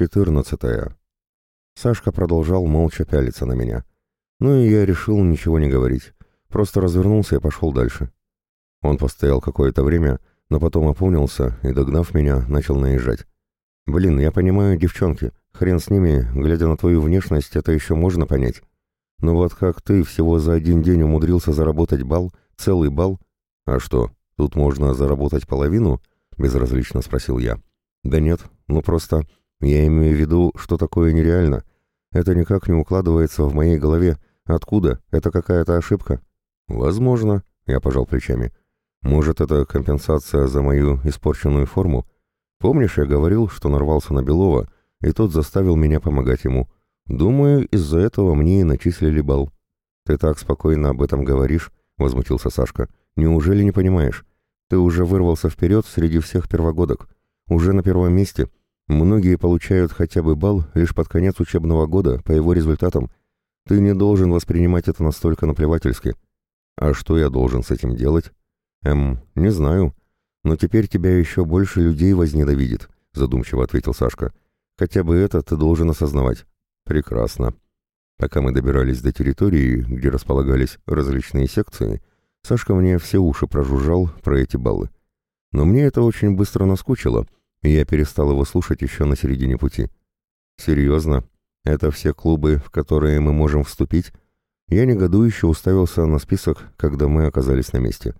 14. Сашка продолжал молча пялиться на меня. Ну и я решил ничего не говорить. Просто развернулся и пошел дальше. Он постоял какое-то время, но потом опомнился и, догнав меня, начал наезжать. «Блин, я понимаю, девчонки, хрен с ними, глядя на твою внешность, это еще можно понять. Но вот как ты всего за один день умудрился заработать бал, целый бал? А что, тут можно заработать половину?» — безразлично спросил я. «Да нет, ну просто я имею в виду, что такое нереально. Это никак не укладывается в моей голове. Откуда? Это какая-то ошибка?» «Возможно», — я пожал плечами. «Может, это компенсация за мою испорченную форму? Помнишь, я говорил, что нарвался на Белова, и тот заставил меня помогать ему? Думаю, из-за этого мне и начислили бал». «Ты так спокойно об этом говоришь», — возмутился Сашка. «Неужели не понимаешь? Ты уже вырвался вперед среди всех первогодок. Уже на первом месте. Многие получают хотя бы балл лишь под конец учебного года по его результатам. Ты не должен воспринимать это настолько наплевательски. А что я должен с этим делать? Эм, не знаю. Но теперь тебя еще больше людей возненавидит, задумчиво ответил Сашка. Хотя бы это ты должен осознавать. Прекрасно. Пока мы добирались до территории, где располагались различные секции, Сашка мне все уши прожужжал про эти баллы. Но мне это очень быстро наскучило — и я перестал его слушать еще на середине пути. «Серьезно? Это все клубы, в которые мы можем вступить?» Я негодующе уставился на список, когда мы оказались на месте.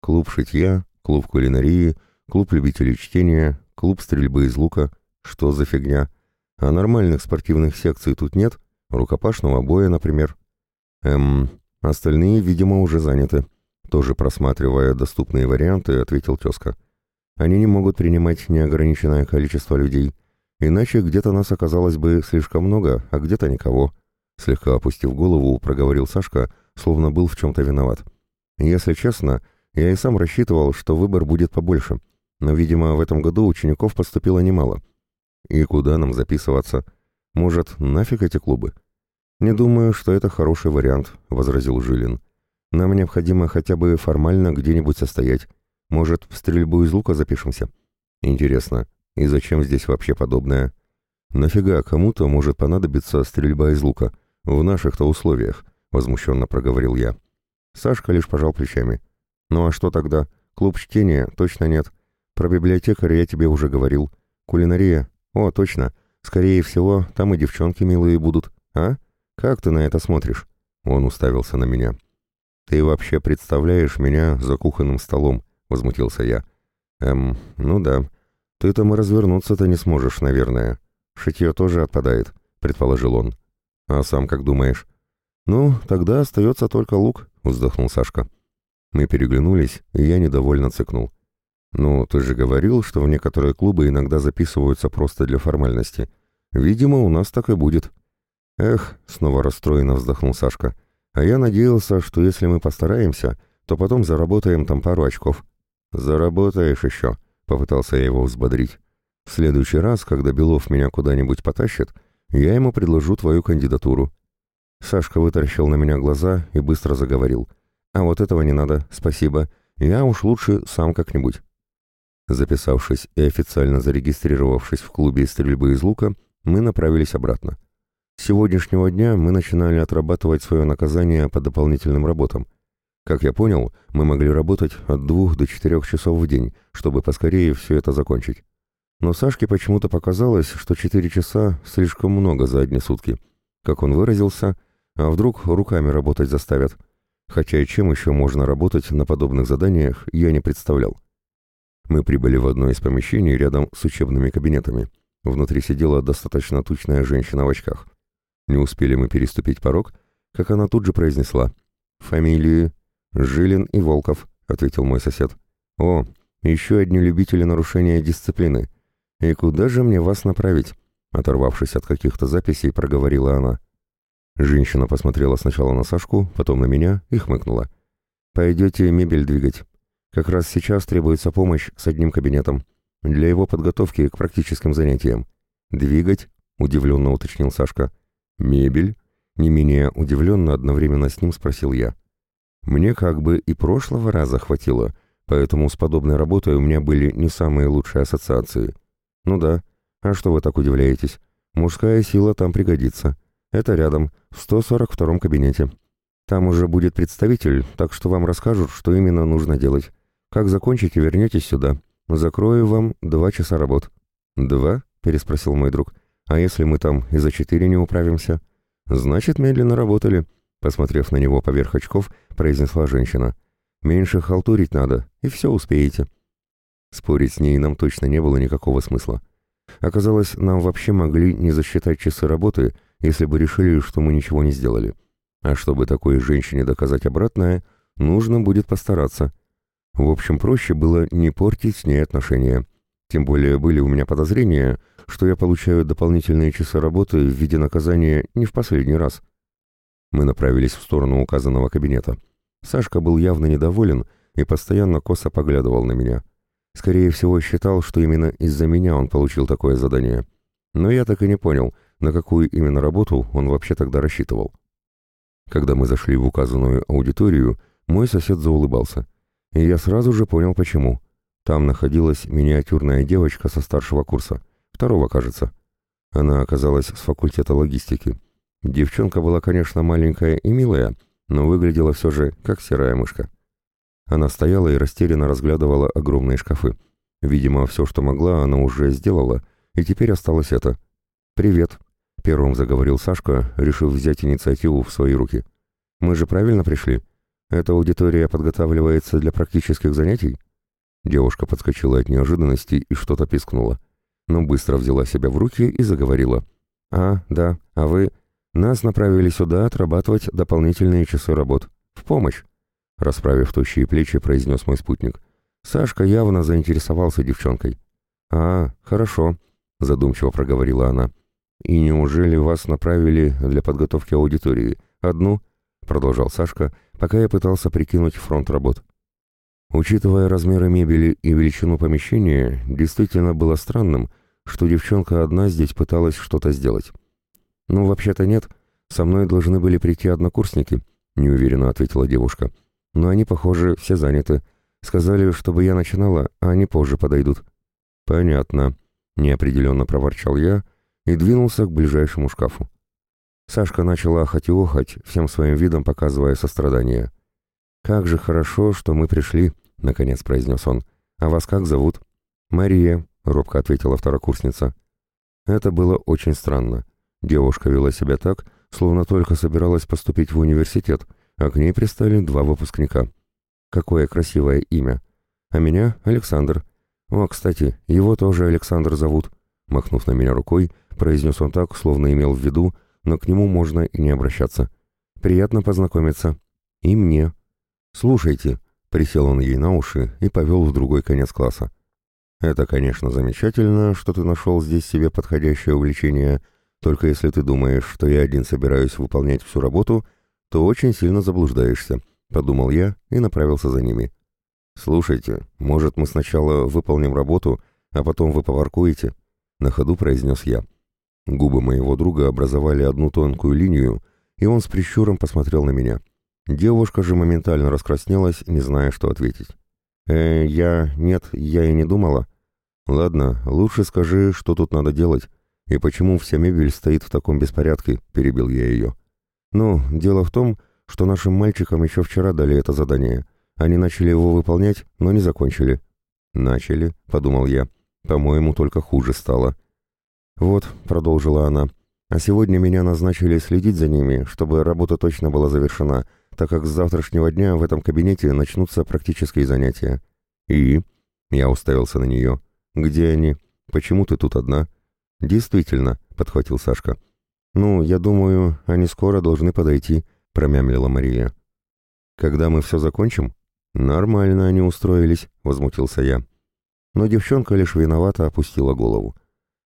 Клуб шитья, клуб кулинарии, клуб любителей чтения, клуб стрельбы из лука. Что за фигня? А нормальных спортивных секций тут нет? Рукопашного боя, например? Эм, остальные, видимо, уже заняты. Тоже просматривая доступные варианты, ответил тезка. Они не могут принимать неограниченное количество людей, иначе где-то нас оказалось бы слишком много, а где-то никого. Слегка опустив голову, проговорил Сашка, словно был в чем-то виноват. Если честно, я и сам рассчитывал, что выбор будет побольше, но, видимо, в этом году учеников поступило немало. И куда нам записываться? Может, нафиг эти клубы? Не думаю, что это хороший вариант, возразил Жилин. Нам необходимо хотя бы формально где-нибудь состоять. Может, в стрельбу из лука запишемся? Интересно, и зачем здесь вообще подобное? Нафига кому-то может понадобиться стрельба из лука? В наших-то условиях, возмущенно проговорил я. Сашка лишь пожал плечами. Ну а что тогда? Клуб чтения? Точно нет. Про библиотекаря я тебе уже говорил. Кулинария? О, точно. Скорее всего, там и девчонки милые будут. А? Как ты на это смотришь? Он уставился на меня. Ты вообще представляешь меня за кухонным столом? — возмутился я. «Эм, ну да. Ты там и развернуться-то не сможешь, наверное. Шитье тоже отпадает», — предположил он. «А сам как думаешь?» «Ну, тогда остается только лук», — вздохнул Сашка. Мы переглянулись, и я недовольно цыкнул. «Ну, ты же говорил, что в некоторые клубы иногда записываются просто для формальности. Видимо, у нас так и будет». «Эх», — снова расстроенно вздохнул Сашка, — «а я надеялся, что если мы постараемся, то потом заработаем там пару очков». «Заработаешь еще», — попытался я его взбодрить. «В следующий раз, когда Белов меня куда-нибудь потащит, я ему предложу твою кандидатуру». Сашка вытаращил на меня глаза и быстро заговорил. «А вот этого не надо, спасибо. Я уж лучше сам как-нибудь». Записавшись и официально зарегистрировавшись в клубе стрельбы из лука, мы направились обратно. С сегодняшнего дня мы начинали отрабатывать свое наказание по дополнительным работам — как я понял, мы могли работать от двух до четырех часов в день, чтобы поскорее все это закончить. Но Сашке почему-то показалось, что четыре часа слишком много за одни сутки. Как он выразился, а вдруг руками работать заставят. Хотя и чем еще можно работать на подобных заданиях, я не представлял. Мы прибыли в одно из помещений рядом с учебными кабинетами. Внутри сидела достаточно тучная женщина в очках. Не успели мы переступить порог, как она тут же произнесла «Фамилии, «Жилин и Волков», — ответил мой сосед. «О, еще одни любители нарушения дисциплины. И куда же мне вас направить?» Оторвавшись от каких-то записей, проговорила она. Женщина посмотрела сначала на Сашку, потом на меня и хмыкнула. «Пойдете мебель двигать. Как раз сейчас требуется помощь с одним кабинетом. Для его подготовки к практическим занятиям». «Двигать?» — удивленно уточнил Сашка. «Мебель?» — не менее удивленно одновременно с ним спросил я. Мне как бы и прошлого раза хватило, поэтому с подобной работой у меня были не самые лучшие ассоциации. Ну да, А что вы так удивляетесь? Мужская сила там пригодится. Это рядом, в 142-м кабинете. Там уже будет представитель, так что вам расскажут, что именно нужно делать. Как закончите, вернетесь сюда. Закрою вам два часа работ». «Два?» — переспросил мой друг. «А если мы там и за четыре не управимся?» «Значит, медленно работали», — посмотрев на него поверх очков, произнесла женщина. «Меньше халтурить надо, и все успеете». Спорить с ней нам точно не было никакого смысла. Оказалось, нам вообще могли не засчитать часы работы, если бы решили, что мы ничего не сделали. А чтобы такой женщине доказать обратное, нужно будет постараться. В общем, проще было не портить с ней отношения. Тем более были у меня подозрения, что я получаю дополнительные часы работы в виде наказания не в последний раз. Мы направились в сторону указанного кабинета. Сашка был явно недоволен и постоянно косо поглядывал на меня. Скорее всего, считал, что именно из-за меня он получил такое задание. Но я так и не понял, на какую именно работу он вообще тогда рассчитывал. Когда мы зашли в указанную аудиторию, мой сосед заулыбался. И я сразу же понял, почему. Там находилась миниатюрная девочка со старшего курса. Второго, кажется. Она оказалась с факультета логистики. Девчонка была, конечно, маленькая и милая, но выглядела все же как серая мышка. Она стояла и растерянно разглядывала огромные шкафы. Видимо, все, что могла, она уже сделала, и теперь осталось это. «Привет», Первым заговорил Сашка, решив взять инициативу в свои руки. «Мы же правильно пришли? Эта аудитория подготавливается для практических занятий?» Девушка подскочила от неожиданности и что-то пискнула, но быстро взяла себя в руки и заговорила. «А, да, а вы...» «Нас направили сюда отрабатывать дополнительные часы работ. В помощь!» Расправив тощие плечи, произнес мой спутник. Сашка явно заинтересовался девчонкой. «А, хорошо», — задумчиво проговорила она. «И неужели вас направили для подготовки аудитории? Одну?» — продолжал Сашка, пока я пытался прикинуть фронт работ. Учитывая размеры мебели и величину помещения, действительно было странным, что девчонка одна здесь пыталась что-то сделать. «Ну, вообще-то нет. Со мной должны были прийти однокурсники», — неуверенно ответила девушка. «Но они, похоже, все заняты. Сказали, чтобы я начинала, а они позже подойдут». «Понятно», — неопределенно проворчал я, — и двинулся к ближайшему шкафу. Сашка начала ахать и охать, всем своим видом показывая сострадание. «Как же хорошо, что мы пришли», — наконец произнес он. «А вас как зовут?» «Мария», — робко ответила второкурсница. Это было очень странно. Девушка вела себя так, словно только собиралась поступить в университет, а к ней пристали два выпускника. Какое красивое имя. А меня — Александр. О, кстати, его тоже Александр зовут. Махнув на меня рукой, произнес он так, словно имел в виду, но к нему можно и не обращаться. «Приятно познакомиться. И мне». «Слушайте», — присел он ей на уши и повел в другой конец класса. «Это, конечно, замечательно, что ты нашел здесь себе подходящее увлечение, только если ты думаешь, что я один собираюсь выполнять всю работу, то очень сильно заблуждаешься», — подумал я и направился за ними. «Слушайте, может, мы сначала выполним работу, а потом вы поваркуете?» — на ходу произнес я. Губы моего друга образовали одну тонкую линию, и он с прищуром посмотрел на меня. Девушка же моментально раскраснелась, не зная, что ответить. «Э, я... нет, я и не думала». «Ладно, лучше скажи, что тут надо делать, и почему вся мебель стоит в таком беспорядке», — перебил я ее. «Ну, дело в том, что нашим мальчикам еще вчера дали это задание. Они начали его выполнять, но не закончили». «Начали», — подумал я. «По-моему, только хуже стало». «Вот», — продолжила она, — «а сегодня меня назначили следить за ними, чтобы работа точно была завершена, так как с завтрашнего дня в этом кабинете начнутся практические занятия». «И?» — я уставился на нее. «Где они? Почему ты тут одна?» «Действительно», — подхватил Сашка. «Ну, я думаю, они скоро должны подойти», — промямлила Мария. «Когда мы все закончим?» «Нормально они устроились», — возмутился я. Но девчонка лишь виновато опустила голову.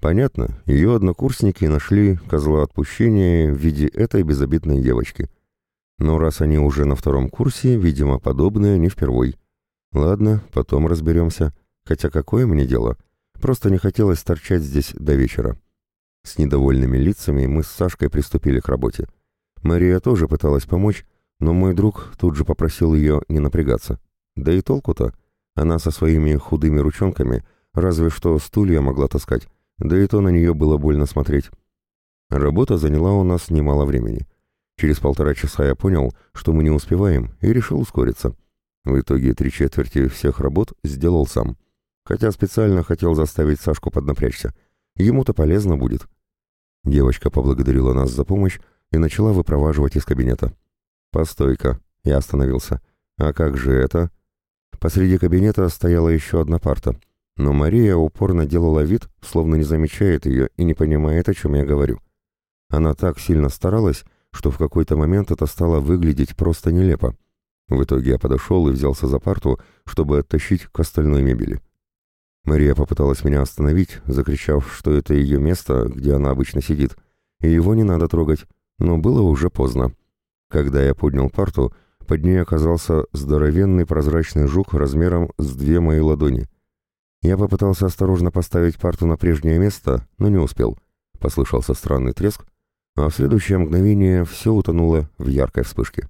Понятно, ее однокурсники нашли козла отпущения в виде этой безобидной девочки. Но раз они уже на втором курсе, видимо, подобное не впервой. Ладно, потом разберемся. Хотя какое мне дело? Просто не хотелось торчать здесь до вечера. С недовольными лицами мы с Сашкой приступили к работе. Мария тоже пыталась помочь, но мой друг тут же попросил ее не напрягаться. Да и толку-то. Она со своими худыми ручонками разве что стулья могла таскать, да и то на нее было больно смотреть. Работа заняла у нас немало времени. Через полтора часа я понял, что мы не успеваем, и решил ускориться. В итоге три четверти всех работ сделал сам. Хотя специально хотел заставить Сашку поднапрячься. Ему-то полезно будет. Девочка поблагодарила нас за помощь и начала выпроваживать из кабинета. «Постой-ка», — я остановился. «А как же это?» Посреди кабинета стояла еще одна парта, но Мария упорно делала вид, словно не замечает ее и не понимает, о чем я говорю. Она так сильно старалась, что в какой-то момент это стало выглядеть просто нелепо. В итоге я подошел и взялся за парту, чтобы оттащить к остальной мебели. Мария попыталась меня остановить, закричав, что это ее место, где она обычно сидит, и его не надо трогать, но было уже поздно. Когда я поднял парту, под ней оказался здоровенный прозрачный жук размером с две мои ладони. Я попытался осторожно поставить парту на прежнее место, но не успел. Послышался странный треск, а в следующее мгновение все утонуло в яркой вспышке.